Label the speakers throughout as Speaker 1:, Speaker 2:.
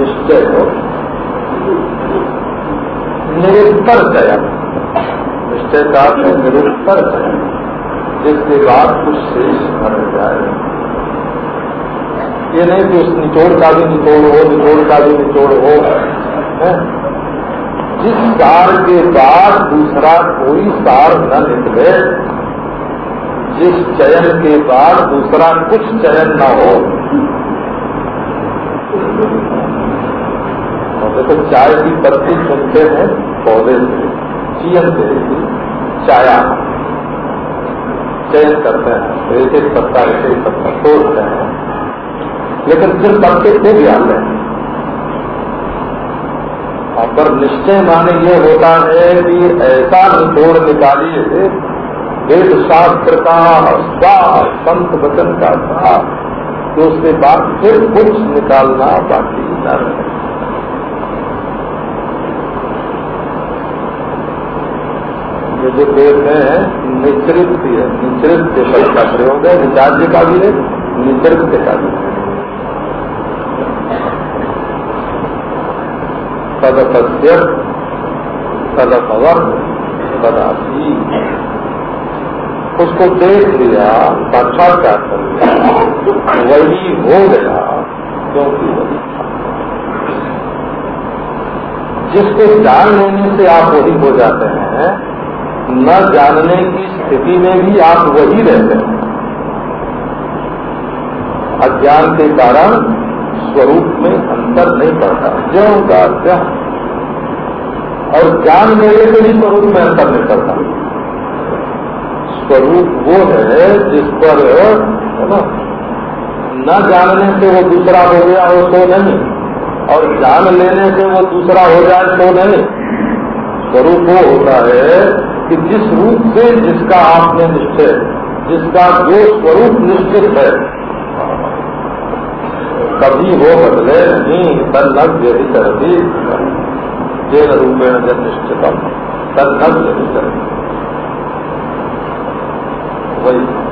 Speaker 1: निश्चय हो। निरुत्तर चयन निश्चय का निरुत्तर चयन जिसके बाद कुछ शेष बन जाए। ये नहीं कि उस निचोड़ का भी निचोड़ हो, निचोड़ का भी निचोड़ हो, है? जिस सार के बाद दूसरा कोई सार न निकले, जिस चयन के बाद दूसरा कुछ चयन न हो देखो चाय की पत्ती सुनते हैं, पौधे से चीन से, चाया, चयन करते हैं, एक एक पत्ता, एक एक पत्ता तोड़ते हैं। लेकिन फिर पत्ते को भी आते हैं। पर निश्चय माने ये होता है कि ऐसा निचोड़ निकालिए, वेद शास्त्र का स्वा संत वचन का था तो उसके बाद फिर कुछ निकालना बाकी न रहे। ये जो वेद है है निचृत्य शब्द का प्रयोग है? निचार्य का भी है निचृत्य का भी। तदपद्य तदपवर तदासी। उसको देख लिया, साक्षात्कार कर लिया, वही हो गया, क्योंकि वही जिसको जान लेने से आप वही हो जाते हैं न जानने की स्थिति में भी आप वही रहते हैं। अज्ञान के कारण स्वरूप में अंतर नहीं पड़ता। ज्यो का ज्ञ और ज्ञान मेरे से भी स्वरूप में अंतर नहीं पड़ता। स्वरूप वो है जिस पर, है ना? न जानने से वो दूसरा हो गया हो तो नहीं। और जान लेने से वो दूसरा हो जाए तो नहीं। स्वरूप वो होता है कि जिस रूप से जिसका आपने निश्चय, जिसका जो स्वरूप निश्चित है, कभी वो बदले नहीं तन्नग यदि करती। तेन रूपेण जब निश्चितम तन्नग यदि करती। वही।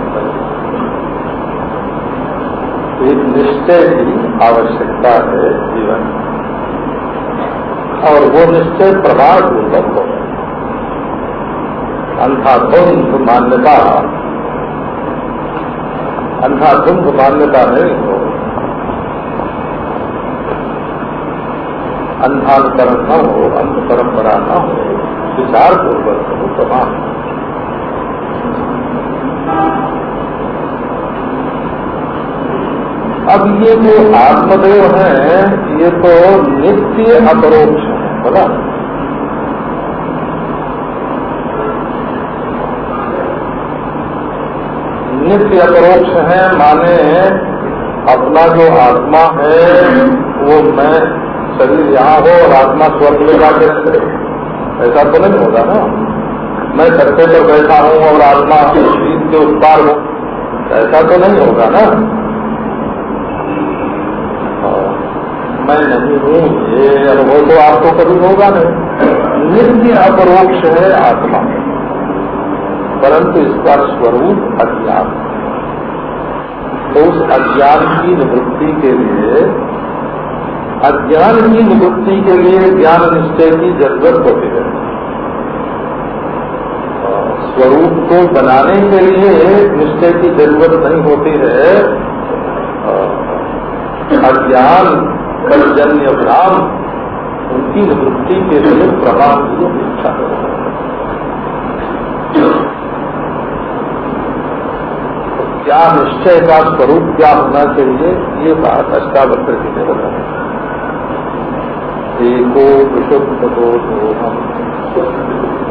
Speaker 1: एक निश्चय की आवश्यकता है जीवन और वो निश्चय प्रमाण पूर्वक हो। अंधाधुंध मान्यता। अंधाधुंध मान्यता नहीं हो। अंधानुकरण न हो अंध परंपरा न हो विचार पूर्वक हो प्रमाण अब ये जो आत्मदेव है, ये तो नित्य अपरोक्ष है, बोला। नित्य अपरोक्ष है, माने अपना जो आत्मा है, वो मैं शरीर यहाँ हो और आत्मा स्वर्ग में जाके ऐसा तो नहीं होगा ना। मैं सत्य पर बैठा हूँ और आत्मा शरीर के उस पार हो। ऐसा तो नहीं होगा ना। मैं नहीं हूँ, ये अनुभव तो आपको कभी होगा नहीं। नित्य अपरोक्ष है आत्मा। परंतु इसका स्वरूप अज्ञान तो उस अज्ञान की निवृत्ति के लिए, अज्ञान की निवृत्ति के लिए ज्ञान निश्चय की ज़रूरत होती है। स्वरूप को बनाने के लिए निश्चय की ज़रूरत नहीं होती है। अज्ञान कलजन्य भ्राम उनकी निवृत्ति के लिए प्रभाव की इच्छा है क्या निश्चय का स्वरूप क्या होना चाहिए ये बात अष्टावक्र जी ने बताया एको विशुद्ध दोषो हम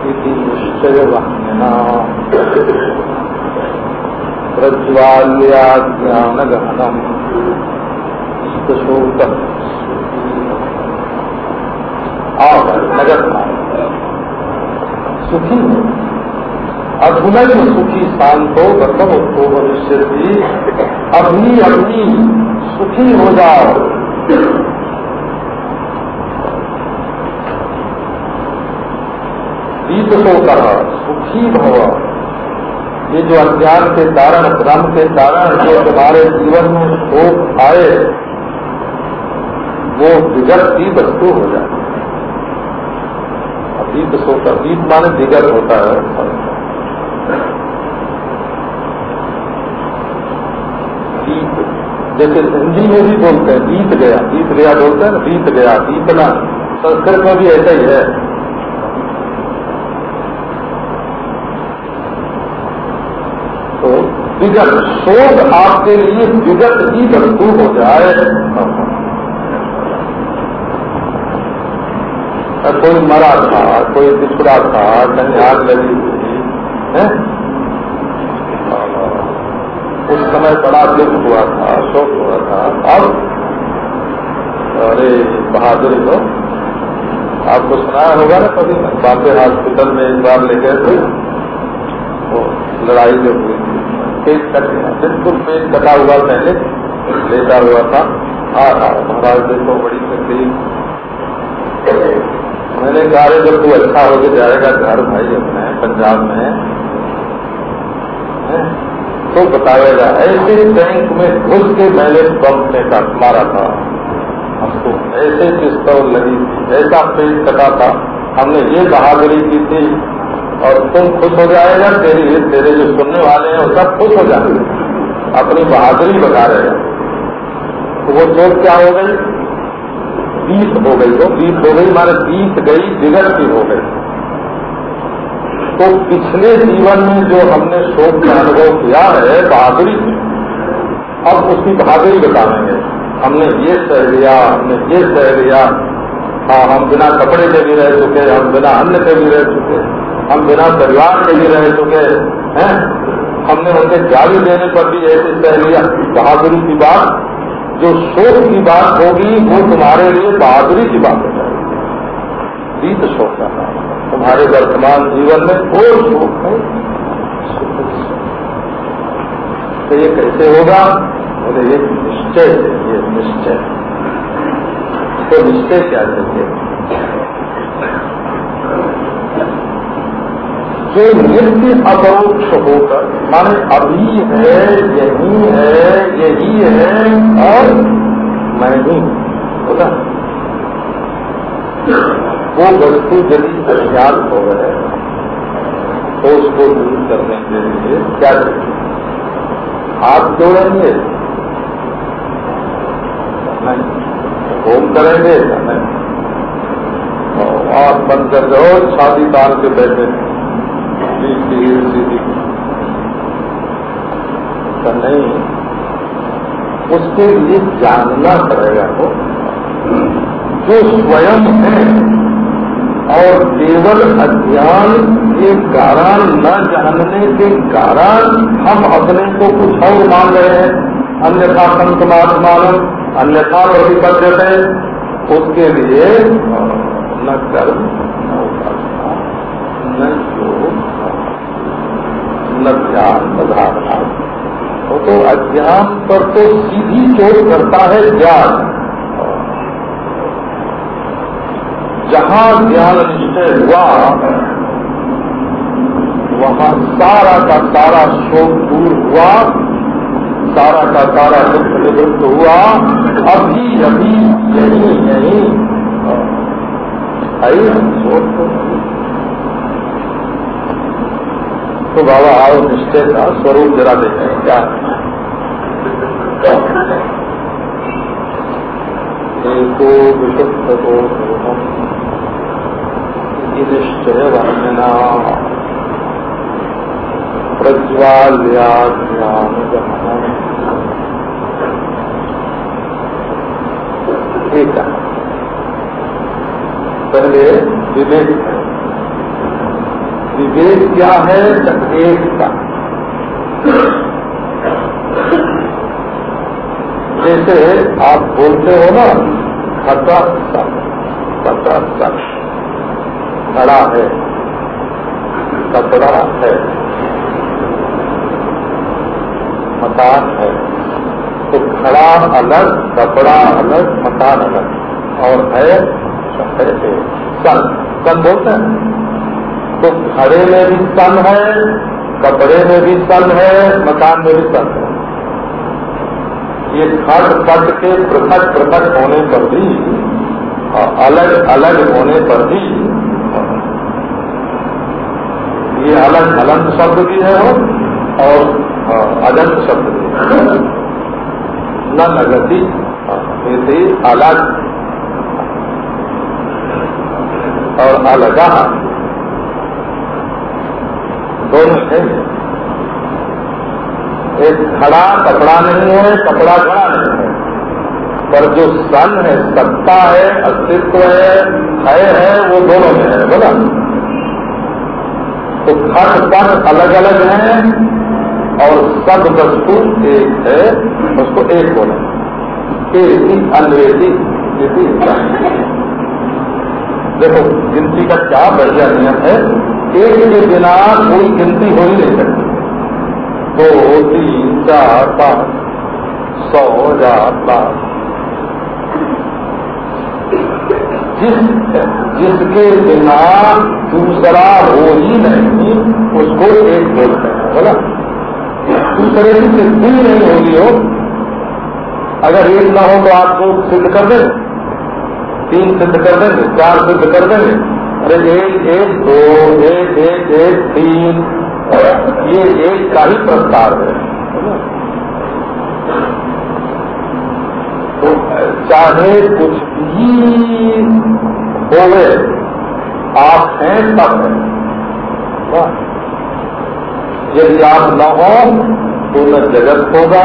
Speaker 1: निश्चय वाहना प्रज्वाल्या ज्ञान गहनम शोक और नगर सुखी अधुनय सुखी शांतो गतम उत्तो भविष्य भी अपनी अपनी सुखी हो जाओ। बीत तो कर सुखी भव। ये जो अज्ञान के कारण भ्रम के कारण जो तुम्हारे जीवन में शोक आए, वो विगत की वस्तु हो जाती है। अतीत सोच अतीत माने विगत होता है। जैसे हिंदी में भी बोलते हैं, बीत गया बीत गया बोलते हैं, बीत गया, बीतना। संस्कृत में भी ऐसा ही है। तो विगत शोध आपके लिए विगत ही वस्तु हो जाए। कोई मरा था, कोई पिछड़ा था, कहीं आग लगी उस समय बड़ा दुख हुआ था, शोक हुआ था। अब, अरे, बहादुर को आपको सुनाया होगा ना कभी? बापे हॉस्पिटल में एक बार ले गए थे। वो लड़ाई जो हुई पेट कट गया। बिल्कुल पेट कटा हुआ पहले, लेटा हुआ था। आ रहा महाराज देखो, बड़ी तकलीफ़। मैंने कहा जब तू अच्छा होकर जाएगा, घर भाई अपने पंजाब में तो बताएगा ऐसे टैंक में घुस के मैंने पंप में का मारा था। हमको ऐसे पिस्तौल लगी थी, ऐसा पेट कटा था। हमने ये बहादुरी की थी, और तुम खुश हो जाएगा, तेरी, तेरे जो सुनने वाले हैं सब खुश हो जाएँगे। अपनी बहादुरी बता रहे हैं। तो वो चोट क्या हो गई? बीत हो गई, वो बीत हो गई हमारे बीत गई बिगड़ती हो गई। तो पिछले जीवन में जो हमने शोक का अनुभव किया है, बहादुरी अब उसकी बहादुरी बताएँगे। हमने ये सह लिया, हमने ये सह लिया। हाँ हम बिना कपड़े के भी रह चुके, हम बिना अन्न के भी रह चुके, हम बिना परिवार के भी रह चुके, हैं? हमने उनके गाली देने पर भी ऐसी सह लिया। बहादुरी की बात, जो शोक की बात होगी, वो तुम्हारे लिए बहादुरी की बात हो। जाएगी बीत शोक का तुम्हारे वर्तमान जीवन में कोई शोक है तो ये कैसे होगा? बोले, ये निश्चय है, ये निश्चय तो निश्चय क्या चाहिए जो नित्य अपरोक्ष होकर, माने अभी है, यही है यही है, और मैं ही होगा? वो वस्तु यदि अज्ञात हो गए तो उसको दूर करने के लिए क्या चाहिए? हाथ जोड़ेंगे? नहीं। होम करेंगे? नहीं। बंद कर दो, शादी काल के बैठे। सीधी तो नहीं, उसके लिए जानना पड़ेगा वो। जो स्वयं है और केवल अज्ञान के कारण न जानने के कारण हम अपने को कुछ और मान रहे हैं। अन्यथा संत मात्मान अन्यथा प्रतिबद्ध है उसके लिए न कर्म, न उपासना, न न न धारणा तो अज्ञान पर तो सीधी चोट करता है ज्ञान। जहाँ ज्ञान निश्चय हुआ वहाँ सारा का सारा शोक दूर हुआ सारा का सारा दुख निवृत्त हुआ। अभी अभी यही यही आई शोक तो तो बाबा आओ निश्चय का स्वरूप जरा देते हैं? क्या एको विशुद्ध को निश्चय वर्णना प्रज्वाल्या ज्ञान ठीक है। पहले विवेक विवेक क्या है? एक का। जैसे आप बोलते हो ना खता खता खड़ा है। कपड़ा है। मकान है। तो खड़ा अलग, कपड़ा अलग, मकान अलग। और है सन। सन बोलते हैं। तो खड़े में भी सन है, कपड़े में भी सन है, मकान में भी सन है। ये खट पट के पृथक पृथक होने पर भी, और अलग अलग होने पर भी ये अलग अलंत शब्द भी है और अजंत शब्द भी है। न नगति अलग। और अलगा, दोनों है। एक खड़ा कपड़ा नहीं है, कपड़ा खड़ा नहीं है। पर जो सन है, सत्ता है, अस्तित्व है है है, वो दोनों में है, बोला? तो खट पट अलग अलग है और सब वस्तु एक है, उसको एक बोला। एक अन्वेदी देखो, गिनती का क्या बढ़िया नियम है, एक के बिना कोई गिनती हो ही नहीं सकती। दो, तीन, चार, पाँच, सौ हज़ार लाख। जिस, जिसके बिना दूसरा हो ही नहीं, उसको एक बोलते हैं, बोला। दूसरे की सिद्धि नहीं होगी हो। अगर एक ना हो तो आपको सिद्ध कर देंगे। तीन सिद्ध कर देंगे, चार सिद्ध कर देंगे। अरे एक एक, दो, एक एक एक, तीन, ये एक का ही प्रस्ताव है। तो चाहे कुछ भी होवे आप हैं, सब है। यदि आप न हो तो न जगत होगा,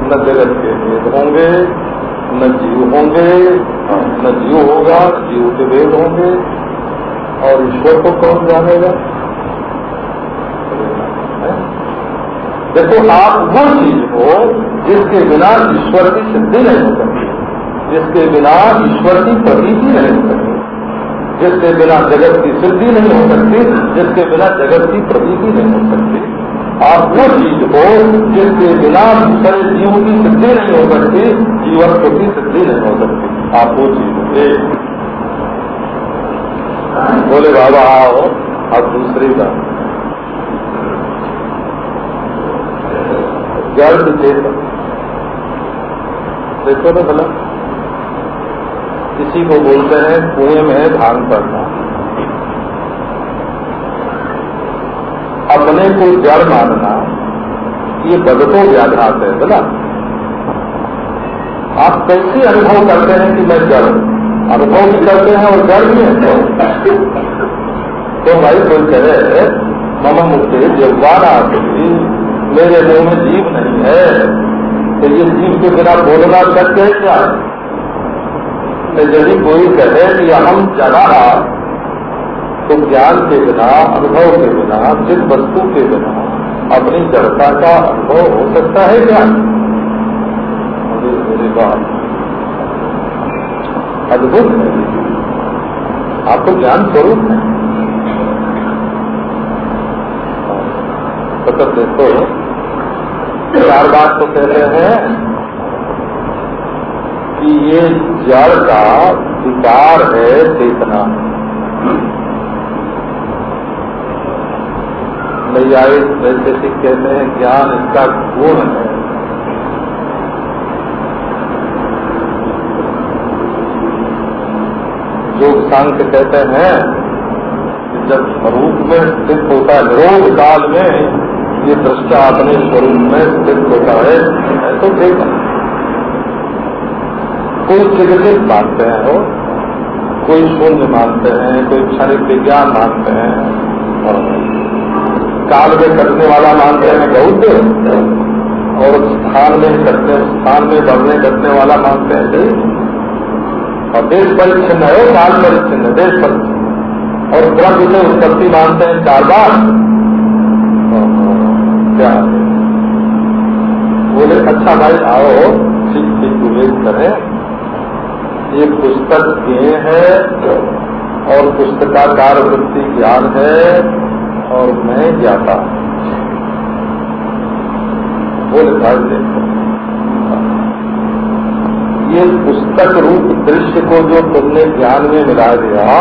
Speaker 1: न जगत के वेद होंगे, न जीव होंगे, न जीव होगा, जीव के वेद होंगे, और ईश्वर को कौन जानेगा? देखो, आप वो चीज़ हो, जिसके बिना ईश्वर की सिद्धि नहीं हो सकती, जिसके बिना ईश्वर की प्रतीति नहीं हो सकती। जिसके बिना जगत की सिद्धि नहीं हो सकती, जिसके बिना जगत की प्रतीति नहीं हो सकती। आप वो चीज़ हो जिसके बिना दूसरे जीव की सिद्धि नहीं हो सकती जीवन की सिद्धि नहीं हो सकती। आप वो चीज़ बोले, बाबा, आओ, अब दूसरी बात। जड़ चेतन। देखो ना भला किसी को बोलते हैं, कुएँ में धान पड़ना अपने को जड़ मानना, ये बदतो व्याघात है बोला आप कैसे अनुभव करते हैं कि मैं जड़ अनुभव भी करते हैं और जड़ भी है। तो भाई कोई कहे, मम मुक्ति जगवान आती मेरे मुँह में जीव नहीं है। तो ये जीव के बिना बोलना सत्य है क्या? तो यदि कोई कहे कि हम जगा तो ज्ञान के बिना, अनुभव के बिना, जिस वस्तु के बिना, अपनी जड़ता का अनुभव हो सकता है क्या? अद्भुत है। आपको ज्ञान स्वरूप है। तो देखो, चार बात तो कहते हैं। कि ये जड़ का विकार है चेतना। वैशेषिक कहते हैं, ज्ञान इसका गुण है। जो सांख्य कहते हैं, कि जब स्वरूप में स्थित होता है, निरोध काल में ये दृष्टा अपने स्वरूप में स्थित होता है तो देखा। कोई चिकित्सित मानते हैं वो कोई शून्य मानते हैं, कोई क्षणिक विज्ञान मानते हैं और काल में कटने वाला मानते हैं बौद्ध और स्थान में कटने स्थान में बढ़ने कटने वाला मानते हैं देश और देश परिच्छिन्न है काल परिच्छिन्न देश परिच्छिन्न। और द्रव्य से उत्पत्ति मानते हैं चार बार। क्या? बोले अच्छा भाई, आओ, ठीक ठीक विवेक करें। ये पुस्तक ये है और पुस्तकाकार वृत्ति ज्ञान है और मैं ज्ञाता बोले भाई देखो। ये पुस्तक रूप दृश्य को जो तुमने ज्ञान में मिला दिया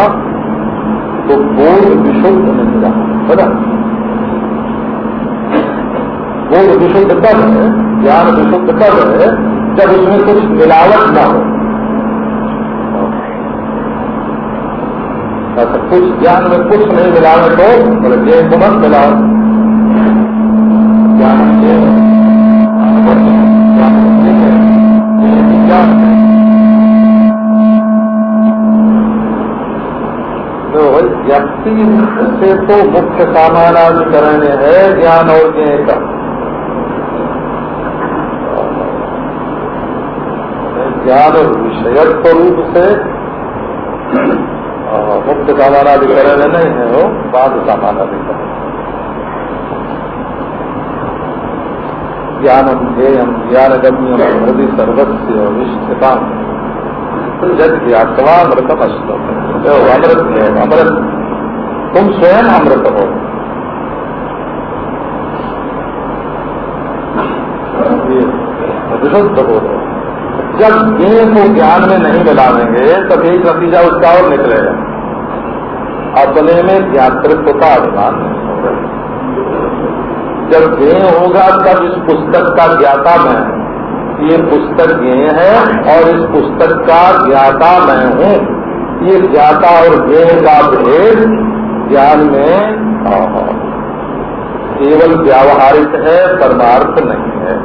Speaker 1: तो बोध विशुद्ध नहीं रहा बना बोध विशुद्ध कब है, ज्ञान विशुद्ध कब है जब उसमें कुछ मिलावट न हो। तो कुछ ज्ञान में कुछ नहीं मिलावट हो बोले ज्ञान को मत मिलाओ ज्ञान तो व्यक्ति से तो मुख्य सामानाधिकरण है, ज्ञान और ज्ञ का। ज्ञान विषयत्व रूप से मुक्त सामानाधिकरण नहीं है वो बाद सामानाधिकरण ज्ञानम, ज्ञेयम, ज्ञानगम्यम हृदय सर्वस्व निष्ठता जग अमृतम अश्लोक अमृत है अमृत। तुम स्वयं अमृत हो। विशुद्ध हो। जब ज्ञ को ज्ञान में नहीं मिलावेंगे एक नतीजा उसका और निकलेगा। अपने में ज्ञातृत्व का अभिमान जब ज्ञ होगा, तब इस पुस्तक का ज्ञाता मैं ये पुस्तक ज्ञ है और इस पुस्तक का ज्ञाता मैं हूँ। ये ज्ञाता और ज्ञ का भेद ज्ञान में केवल व्यावहारिक है, परमार्थ नहीं है।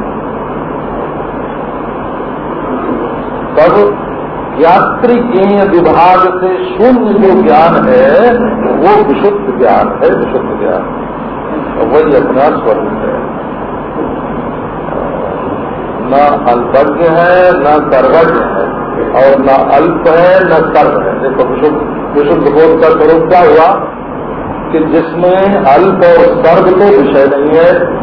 Speaker 1: तब यात्रिकेय विभाग से शून्य जो ज्ञान है, वो विशुद्ध ज्ञान है, विशुद्ध ज्ञान। वही अपना स्वरूप है। न अल्पज्ञ है, न सर्वज्ञ है, और न अल्प है, न सर्व है। देखो, विशुद्ध विशुद्ध बोध का स्वरूप क्या हुआ? कि जिसमें अल्प और सर्व तो विषय नहीं है।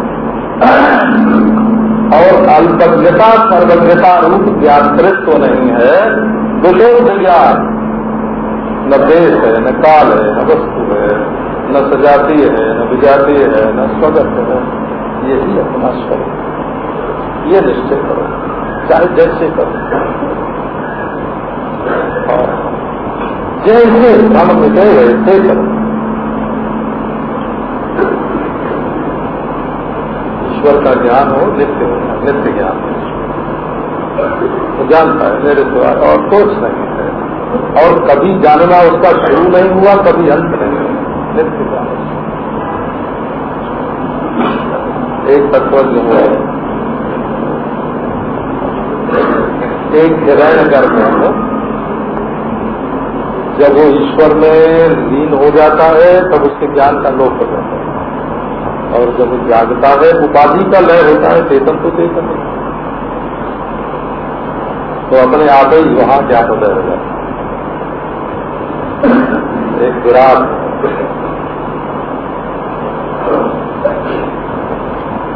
Speaker 1: और अल्पज्ञता, सर्वज्ञता रूप ज्ञातृत्व नहीं है। विशुद्ध ज्ञान न देश है, न काल है, न वस्तु है, न सजातीय है, न विजातीय है, न स्वगत है। यही अपना स्वरूप। ये निश्चय करो। चाहे जैसे करो। जैसे भ्रम मिटे वैसे करो। ईश्वर का ज्ञान हो, नित्य नित्य ज्ञान तो जानता है, मेरे द्वारा और कुछ नहीं है। और कभी जानना उसका शुरू नहीं हुआ, कभी अंत नहीं हुआ। नित्य ज्ञान एक तत्व जो है, एक हिरण करते हैं जब वो ईश्वर में लीन हो जाता है, तब उसके ज्ञान का लोप हो जाता है। और जब जागता है, उपाधि का लय होता है, चेतन तो चेतन तो अपने आप ही वहाँ क्या उदय हो जाता एक विराट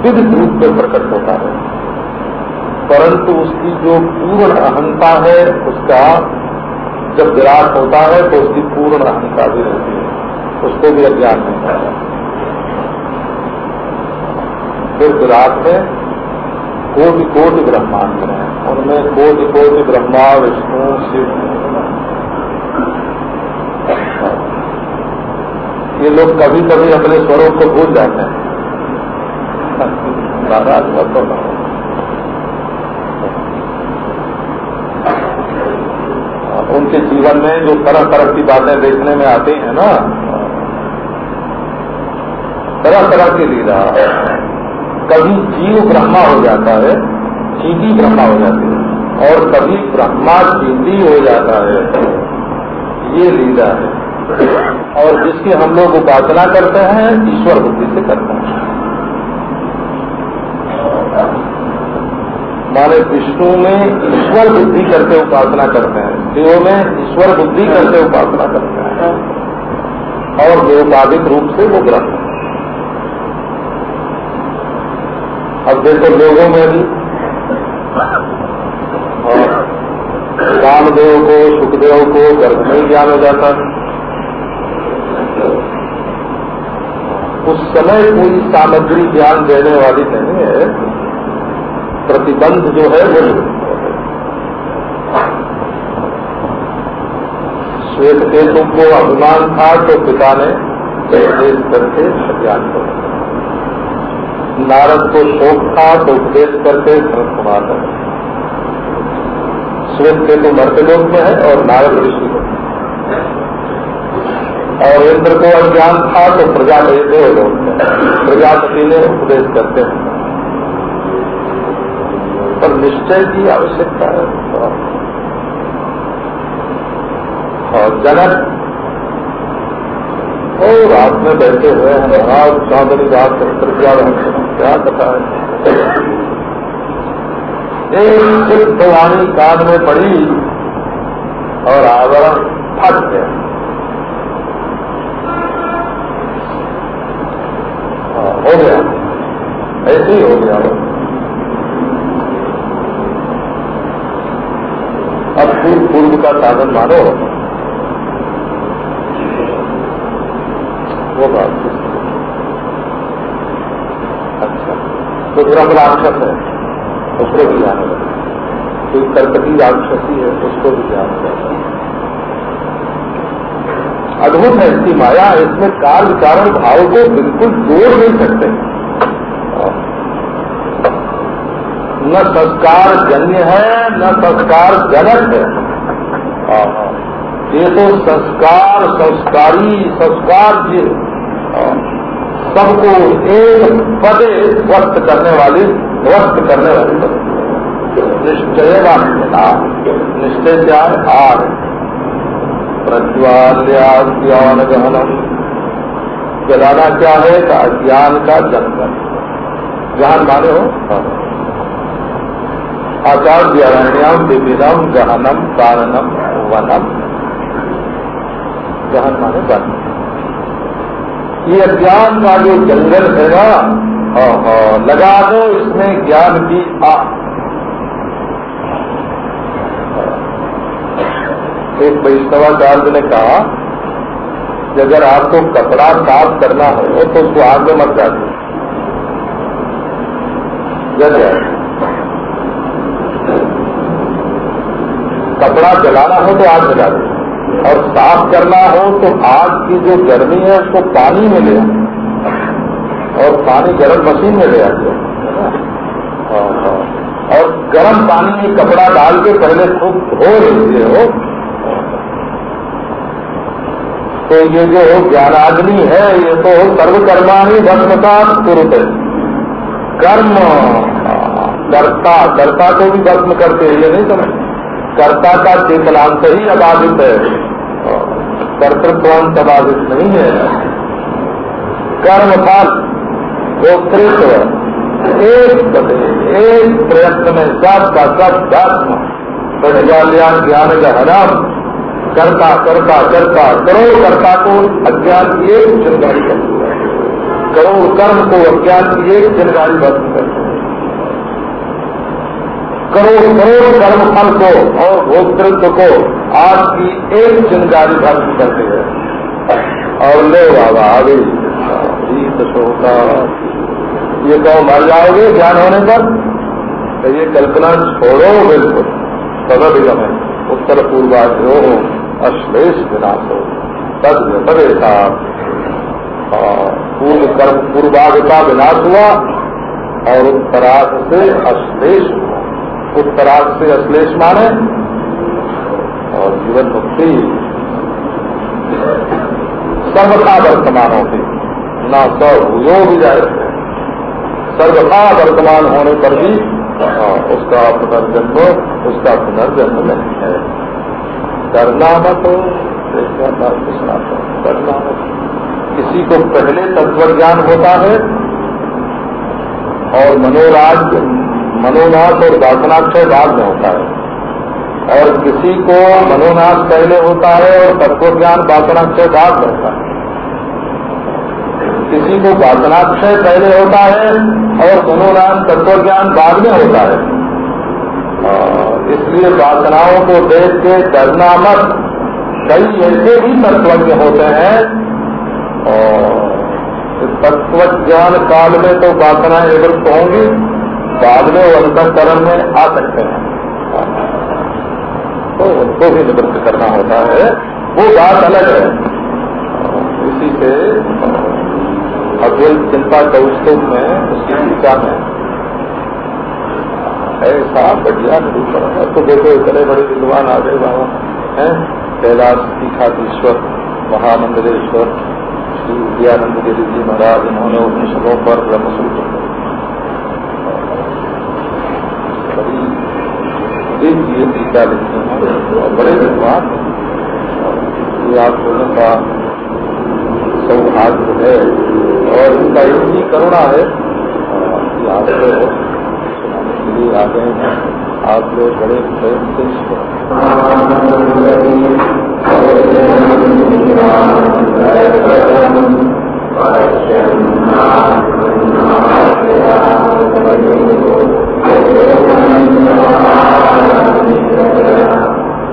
Speaker 1: विविध रूप में प्रकट होता है। परंतु उसकी जो पूर्ण अहंता है, उसका जब विराट होता है तो उसकी पूर्ण अहंता भी रहती है। उसको भी अज्ञान नहीं होता फिर विराट में कोटि कोटि ब्रह्मांड हैं। उनमें कोटि कोटि ब्रह्मा, विष्णु, शिव। ये लोग कभी कभी अपने स्वरूप को भूल जाते हैं। महाराज मत उनके जीवन में जो तरह तरह की बातें देखने में आती हैं ना तरह तरह की लीला। कभी जीव ब्रह्मा हो जाता है चीटी ब्रह्मा हो जाती है, और कभी ब्रह्मा चीटी हो जाता है। ये लीला है। और जिसकी हम लोग उपासना करते हैं, ईश्वर बुद्धि से करते हैं। माने विष्णु में ईश्वर बुद्धि करके उपासना करते हैं, देव में ईश्वर बुद्धि करके उपासना करते हैं, और देवपादिक रूप से वो ग्रंथ अब देखो लोगों में भी। और रामदेव को, सुखदेव को गर्भ में ज्ञान हो जाता। उस समय कोई सामग्री ज्ञान देने वाली नहीं है। प्रतिबंध जो है वो श्वेत केतु को अभिमान था तो पिता ने करके ज्ञान कर नारद को शोक था तो उपदेश करके भरत कुमार श्वेत केतु मर्द लोक में है और नारद ऋषि लोक और इंद्र को अज्ञान था तो प्रजापति देव लोग प्रजापति ने उपदेश करते हैं। पर निश्चय की आवश्यकता है। और जनक और रात में बैठे हुए हैं महाराज चौधरी रात प्रज्ञा क्या कथा है एक वाणी कान में पड़ी और आवरण फट गया। हाँ, हो गया। ऐसे ही हो गया। अब पूर्व का साधन मानो। वो बात अच्छा तो ब्रह्म राक्षस है। उसको भी जाना जाता है कोई कर्कटी राक्षसी है, उसको भी जाना जाता है अद्भुत है इसकी माया, इसमें कार्य कारण भाव को बिल्कुल जोड़ नहीं सकते। न संस्कार जन्य है, न संस्कार जनक है। ये तो संस्कार, संस्कारी, संस्कार जी सबको एक पदे वस्त करने वाली, वस्त करने वाली निश्चय निश्चय क्या है? आर। गहनम। जलाना क्या है? का अज्ञान का जंगल ज्ञान माने हो? आचार्य अरण्याम गहनम कारणम वनम। गहन माने वन ये अज्ञान का जो जंगल है ना लगा दो इसमें ज्ञान की आ। एक वैष्णवाचार्य ने कहा, कि अगर आपको कपड़ा साफ़ करना हो तो उसको आग में मत जाए कपड़ा जलाना हो तो आग जला दो और साफ़ करना हो तो आग की जो गर्मी है, उसको पानी में ले और पानी गर्म मशीन में ले आते और गर्म पानी में कपड़ा डाल के पहले खूब धो लीजिए हो। तो ये जो ज्ञानाग्नि है, ये तो सर्वकर्मा ही भस्मता कुरुत है कर्म कर्ता कर्ता को भी भस्म करते हैं, ये नहीं समझ कर्ता का चेतनांत ही अबाधित है। कर्तृत्वांत अबाधित नहीं है? कर्म फल गोत्रित्व एक एक प्रयत्न में सब का सब धर्म प्रज्ञाल्यान ज्ञान का हराम, करता करता करता, करोड़ कर्ता को अज्ञान की एक चिंगारी है करोड़ कर्म को अज्ञान की एक चिंगारी बंद करती है करोड़ करोड़ कर्म फल को और भोक्तृत्व को आज की एक चिंगारी भक्त करते हैं। और ले बाबा, अभी। ये कहो मर जाओगे ज्ञान होने पर। तो ये कल्पना छोड़ो बिल्कुल। सदर है उत्तर पूर्वाग्रो अश्लेष विनाश हो। तद तदे पूर्व कर्म पूर्वाग का विनाश हुआ और उत्तराध से अश्लेष हुआ। उत्तराग से अश्लेष माने और जीवन मुक्ति। सर्वथा वर्तमान होती। न सब यो भी जाए। सर्वथा वर्तमान होने पर भी उसका पुनर्जन्म उसका पुनर्जन्म नहीं है। करना मत करना मत किसी को पहले तत्व ज्ञान होता है, और मनोराज मनोनाथ और वासनाक्षय बाद में होता है। और किसी को मनोनाश पहले होता है और तत्व ज्ञान वासनाक्षय बाद होता है। किसी को वासनाक्षय पहले होता है और मनोनाश तत्व ज्ञान बाद में होता है। इसलिए वासनाओं को देख के डरना मत। कई ऐसे भी तत्वज्ञ होते हैं। और तत्व ज्ञान काल में तो वासनाएँ निवृत्त होंगी, बाद में वो अंतकरण में आ सकते हैं। तो उनको भी निवृत्त करना होता है, वो बात अलग है। इसी से अद्वैत चिंता कौस्तुभ में उसकी टीका में ऐसा बढ़िया निरूपण है। तो देखो, इतने बड़े विद्वान आ गए बाबा, है? कैलाश तीखाधीश्वर महामंडलेश्वर श्री विद्यानंद गिरी जी महाराज, इन्होंने उपनिषदों पर ब्रह्मसूत्र बड़ी दिव्य टीका लिखी। बड़े विद्वान ये आप लोगों का सौभाग्य है। और इनका इतनी करुणा है, कि आपको सुनाने के लिए आ गए हैं। आप लोग बड़े प्रेम से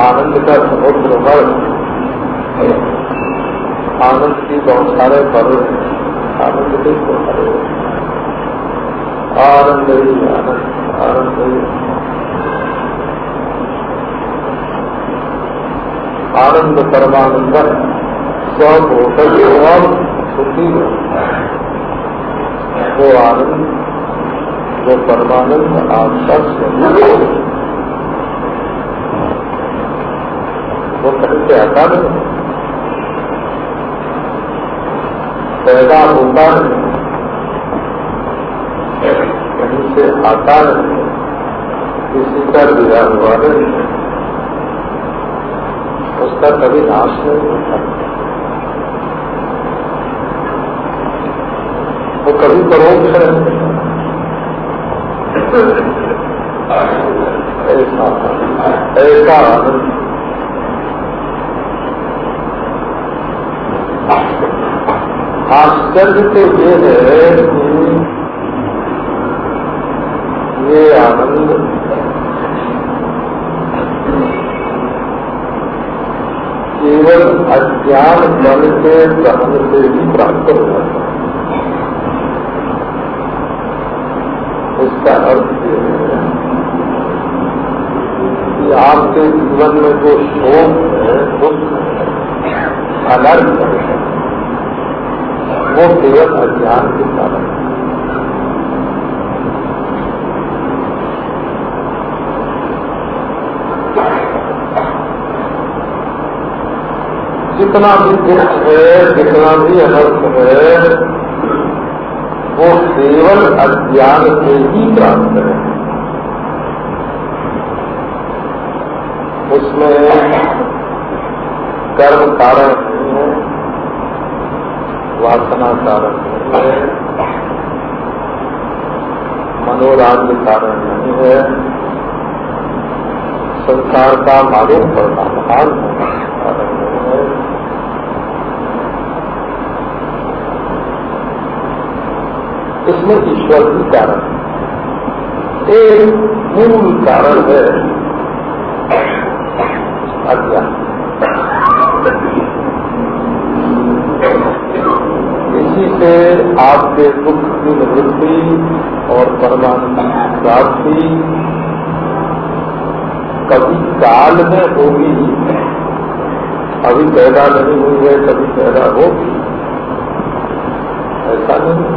Speaker 1: आनंद का समुद्र भर आनंद की बहुत सारे पर्व आनंद के बहुत सारे आनंद ही आनंद आनंद ही आनंद परमानंद स्वभोग सुखी वो आनंद वो परमानंद आपका स्वरूप वो कहीं से आता नहीं पैदा होता नहीं कहीं से आता नहीं किसी का दिया हुआ नहीं उसका कभी नाश नहीं होता। वो कभी परोक्ष है ऐसा ऐसा आश्चर्य तो ये है कि ये आनंद। केवल अज्ञान मन के दहन से ही प्राप्त हो जाता है। इसका अर्थ ये है कि आपके जीवन में जो शोक है, दुख है, अनर्थ है वो केवल अज्ञान के कारण जितना भी दुख है, जितना भी अनर्थ है, वो केवल अज्ञान से ही प्राप्त है। उसमें कर्म कारण वासना कारण है मनोराज्य कारण नहीं है। संसार का मालूम पड़ना महान कारण नहीं है। इसमें ईश्वर ही कारण एक मूल कारण है अज्ञान इसी से आपके दुख की निवृत्ति और परमात्मा की प्राप्ति कभी काल में होगी अभी पैदा नहीं हुई है, कभी पैदा होगी। ऐसा नहीं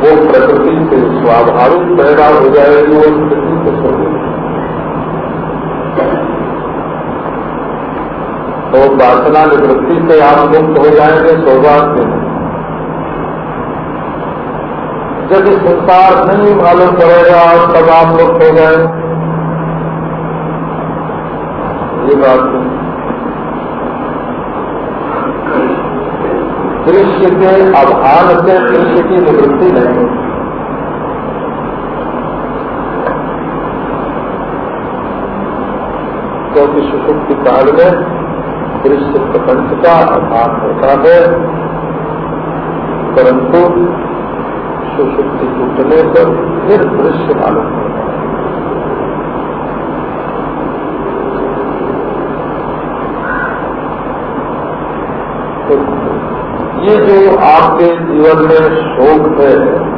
Speaker 1: वो प्रकृति से स्वाभाविक पैदा हो जाएगी वो स्थिति को छोड़ेगी तो वासना निवृत्ति से आप मुक्त हो जाएँगे सौभाग्य यदि संसार नहीं मालूम पड़ेगा, तब आप मुक्त हो जाए ये बात दृश्य के अभान से दृश्य की निवृत्ति नहीं क्योंकि सुसुप्ति काल में दृश्य प्रपंच का अभाव होता है। परंतु सुशुद्धि टूटने पर फिर दृश्य मालूम होता है। तो ये जो आपके जीवन में शोक है,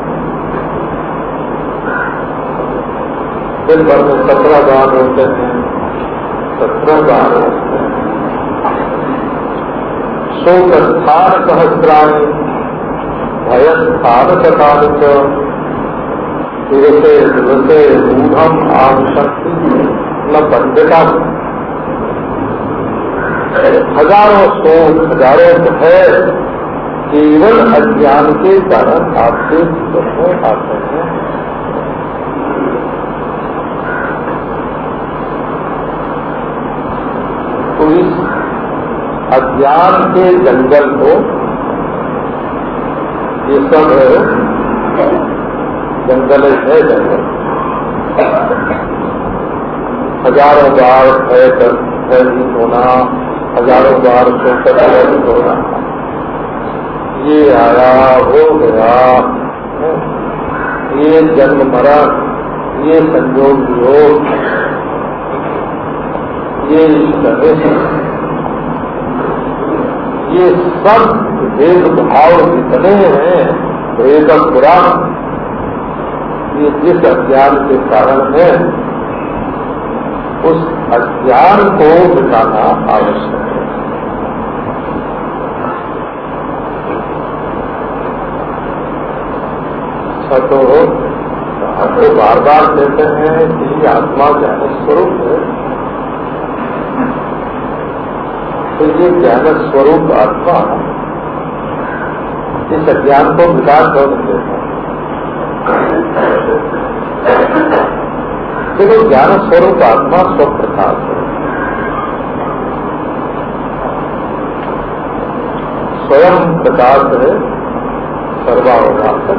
Speaker 1: दिन भर में सत्रह बार होते हैं, सत्रह बार होते हैं। शोकस्थान सहस्राणी भयस्थान सकाल दिवसे दिवसे रूढ़ आम शक्ति न पंडिता हज़ारों शोक हज़ारों भय केवल अज्ञान के कारण आपके जीवन में आते हैं। तो इस अज्ञान के जंगल को ये सब जंगल है जंगल। हज़ारों बार है भयभीत होना, हज़ारों बार भयभीत होना। ये आया, हो गया ये जन्म मरा, ये संयोग योग ये इष्ट ये सब भेद भाव जितने हैं, भेद ये जिस अज्ञान के कारण है, उस अज्ञान को मिटाना आवश्यक है। अच्छा तो हम तो बार बार कहते हैं कि आत्मा ज्ञान स्वरूप है। तो ये ज्ञान स्वरूप आत्मा इस अज्ञान को विकास कर देता देखो, ज्ञान स्वरूप आत्मा स्वप्रकाश है। स्वयं प्रकाश है सर्वावकाश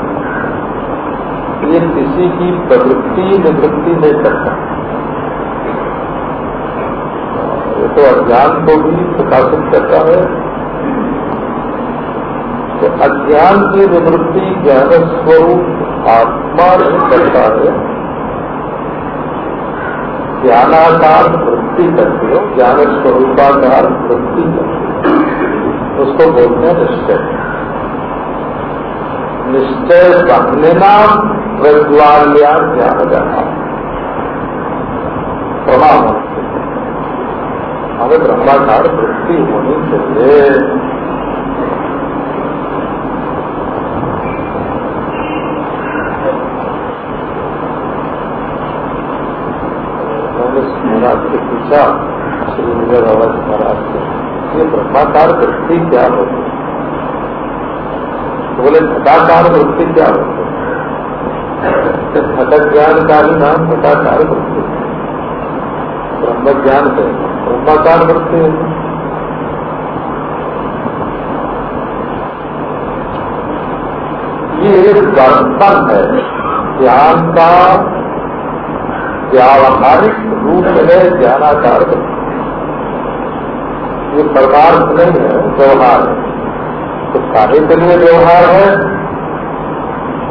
Speaker 1: ये किसी की प्रवृत्ति निवृत्ति नहीं करता। तो अज्ञान को भी प्रकाशित करता है। तो अज्ञान की निवृत्ति ज्ञान स्वरूप आत्मा नहीं करता है। ज्ञानाकार वृत्ति करते हो, ज्ञान स्वरूपाकार वृत्ति करते हो। उसको बोलते हैं निश्चय। निश्चय कहने नाम प्रज्वाल्या ज्ञान जाना प्रमाण हमें ब्रह्माकार वृत्ति होनी चाहिए। पूछा श्री विजय जी महाराज से, ये ब्रह्माकार वृत्ति क्या होती तो बोले घटाकार वृत्ति क्या होती है? घटक ज्ञान का ही नाम घटाकार वृत्ति ब्रह्म ज्ञान से ब्रह्माकार वृत्ति। ये एक दर्शन है। ज्ञान का व्यावहारिक रूप है ज्ञानाकार ये परमार्थ नहीं है, व्यवहार है। तो कार्य के लिए व्यवहार है।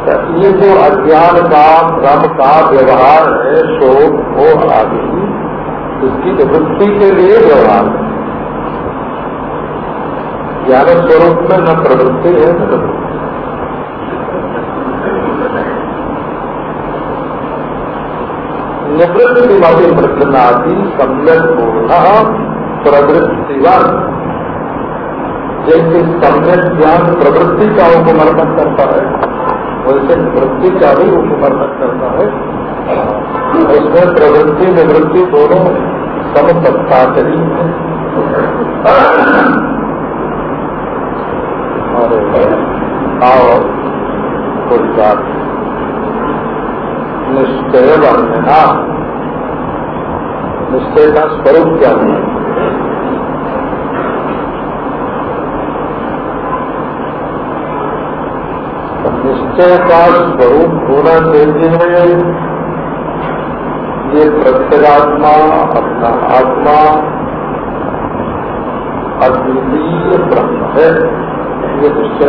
Speaker 1: तो ये जो अज्ञान का भ्रम का व्यवहार है, शोक हो आदि इसकी निवृत्ति के लिए व्यवहार। ज्ञान स्वरूप में न प्रवृत्ति है, न निवृत्ति वाली प्रकृति सम्यक पूर्ण प्रवृत्तिवान। जैसे सम्यक ज्ञान प्रवृत्ति का उपमर्दन करता है, वैसे वृत्ति का भी उपमर्दन करता है। उसमें प्रवृत्ति, निवृत्ति दोनों समसत्ता करी है। और कोई बात। निश्चय बनना निश्चय का स्वरूप क्या है? निश्चय का स्वरूप होना चाहिए। ये प्रत्यगात्मा, अपना आत्मा, अद्वितीय ब्रह्म है। ये निश्चय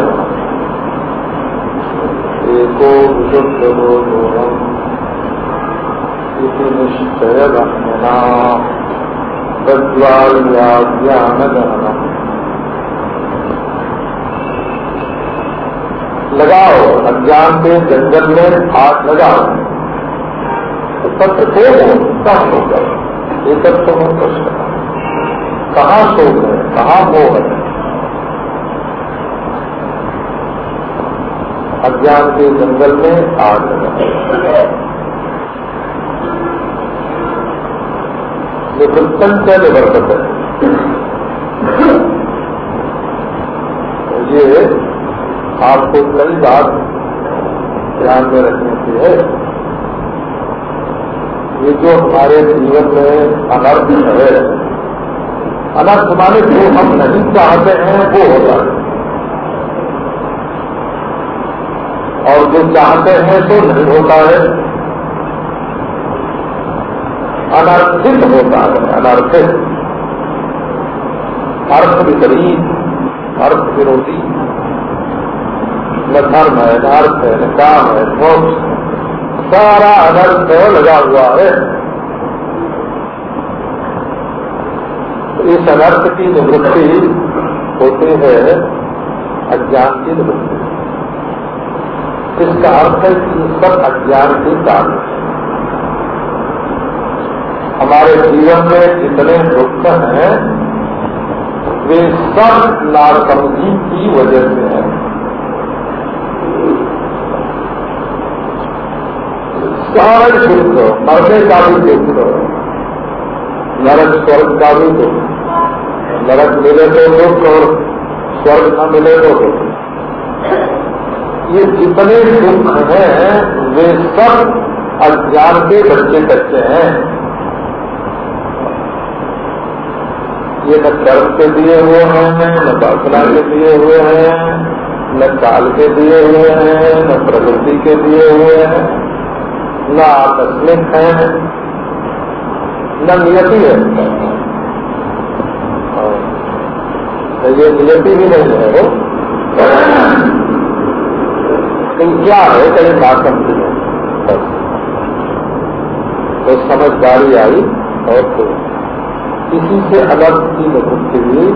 Speaker 1: एको विशुद्ध इति निश्चय ब्रह्मणा। तद्वार्या ज्ञान लगाओ, अज्ञान के जंगल में आग लगाओ। सत्य को कहाँ सो गए? एक तो हो प्रश्न कहाँ सो गए? कहाँ है अज्ञान के जंगल में आग निवृत्तन क्या निवर्तक है। ये आपको कई बात ध्यान में रखने की है। ये जो हमारे जीवन में अनर्थ है, अनर्थ माने जो हम नहीं चाहते हैं, वो होता है। और जो चाहते हैं तो नहीं होता है। अनर्थित होता है, अनर्थित। अर्थ विपरीत, अर्थ विरोधी। न धर्म है, न अर्थ है, न काम है, मोक्ष। सारा अनर्थ लगा हुआ है। इस अनर्थ की निवृत्ति होती है अज्ञान की निवृत्ति। इसका अर्थ है कि सब अज्ञान के कारण हमारे जीवन में जितने दुख हैं, वे सब नासमझी की वजह से हैं। सारे दुख मरने का भी दुख नरक स्वर्ग का भी दुख। नरक मिले तो दुख और स्वर्ग न मिले तो दुख। ये जितने दुख हैं, वे सब अज्ञान के बच्चे बच्चे हैं। ये न कर्म के दिए हुए हैं, न वासना के दिए हुए हैं, न काल के दिए हुए हैं, न प्रकृति के दिए हुए हैं। न आकस्मिक है। न नियति है। तो ये नियति भी नहीं है वो। लेकिन क्या है कहीं बात समझी है? तो समझदारी आई और तो किसी से अलग की निवृत्ति हुई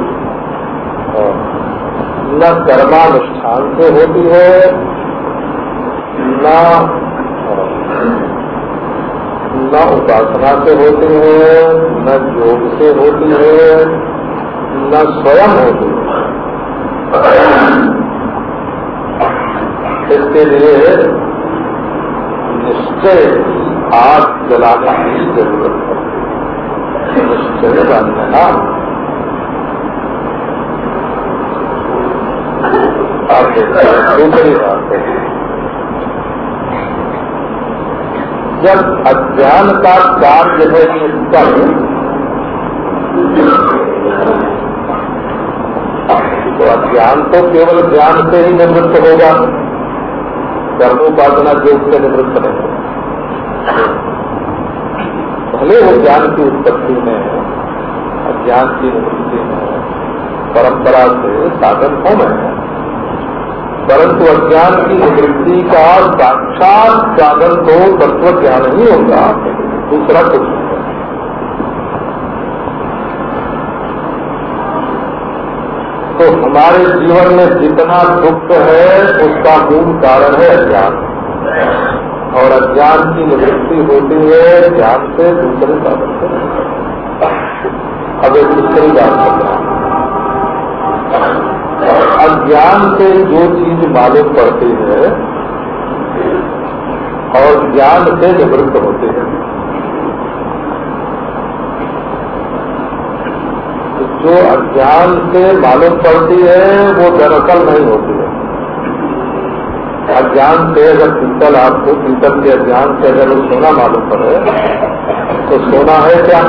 Speaker 1: न कर्मानुष्ठान से होती है, न न उपासना से होती है, न योग से होती है, न स्वयं होती है। इसके लिए निश्चय आग जलाना की ज़रूरत है। निश्चय बनना दूसरी बात है। जब अज्ञान का कार्य है निष्कल तो अज्ञान तो केवल ज्ञान से ही निवृत्त होगा, कर्मोपासना योग से निवृत्त नहीं होगा। भले वो ज्ञान की उत्पत्ति में अज्ञान की निवृत्ति में परंपरा से साधन हो है परंतु अज्ञान की निवृत्ति का साक्षात साधन तो तत्व ज्ञान ही। होगा दूसरा कुछ तो हमारे जीवन में जितना दुख है, उसका मूल कारण है अज्ञान। और अज्ञान की निवृत्ति होती है ज्ञान से दूसरे साधन से अब एक दूसरी बात करना अज्ञान से जो चीज़ मालूम पड़ती है, और ज्ञान से निवृत्त होते हैं। जो अज्ञान से मालूम पड़ती है, वो दरअसल नहीं होती है। अज्ञान से अगर पीतल आपको पीतल के अज्ञान से अगर वो सोना मालूम पड़े तो सोना है क्या?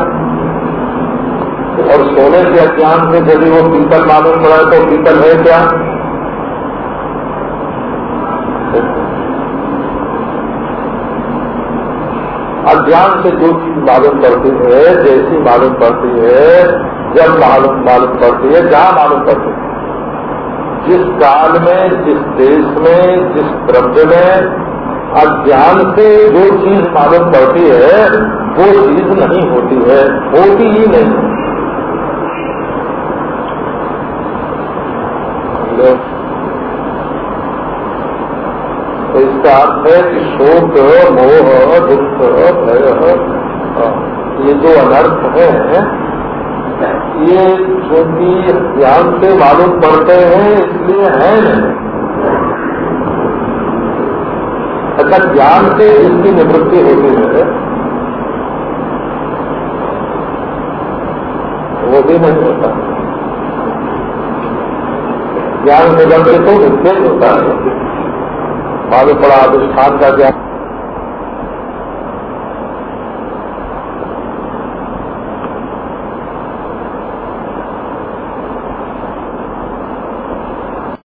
Speaker 1: और सोने के अज्ञान से यदि वो पीतल मालूम पड़ा तो पीतल है क्या? अज्ञान से जो चीज़ मालूम पड़ती है, जैसी मालूम पड़ती है, जब मालूम मालूम पड़ती है, जहाँ मालूम पड़ती है। जिस काल में, जिस देश में, जिस द्रव्य में अज्ञान से जो चीज़ मालूम पड़ती है, वो चीज़ नहीं होती है, होती ही नहीं। तो इसका अर्थ है कि शोक मोह दुख भय ये जो अनर्थ है। ये क्योंकि ज्ञान से मालूम पड़ते हैं, इसलिए है अच्छा ज्ञान से इसकी निवृत्ति होती है। वो भी नहीं होता। ज्ञान निबंध तो निश्चित होता है मालूम पड़ा अधिष्ठान का ज्ञान।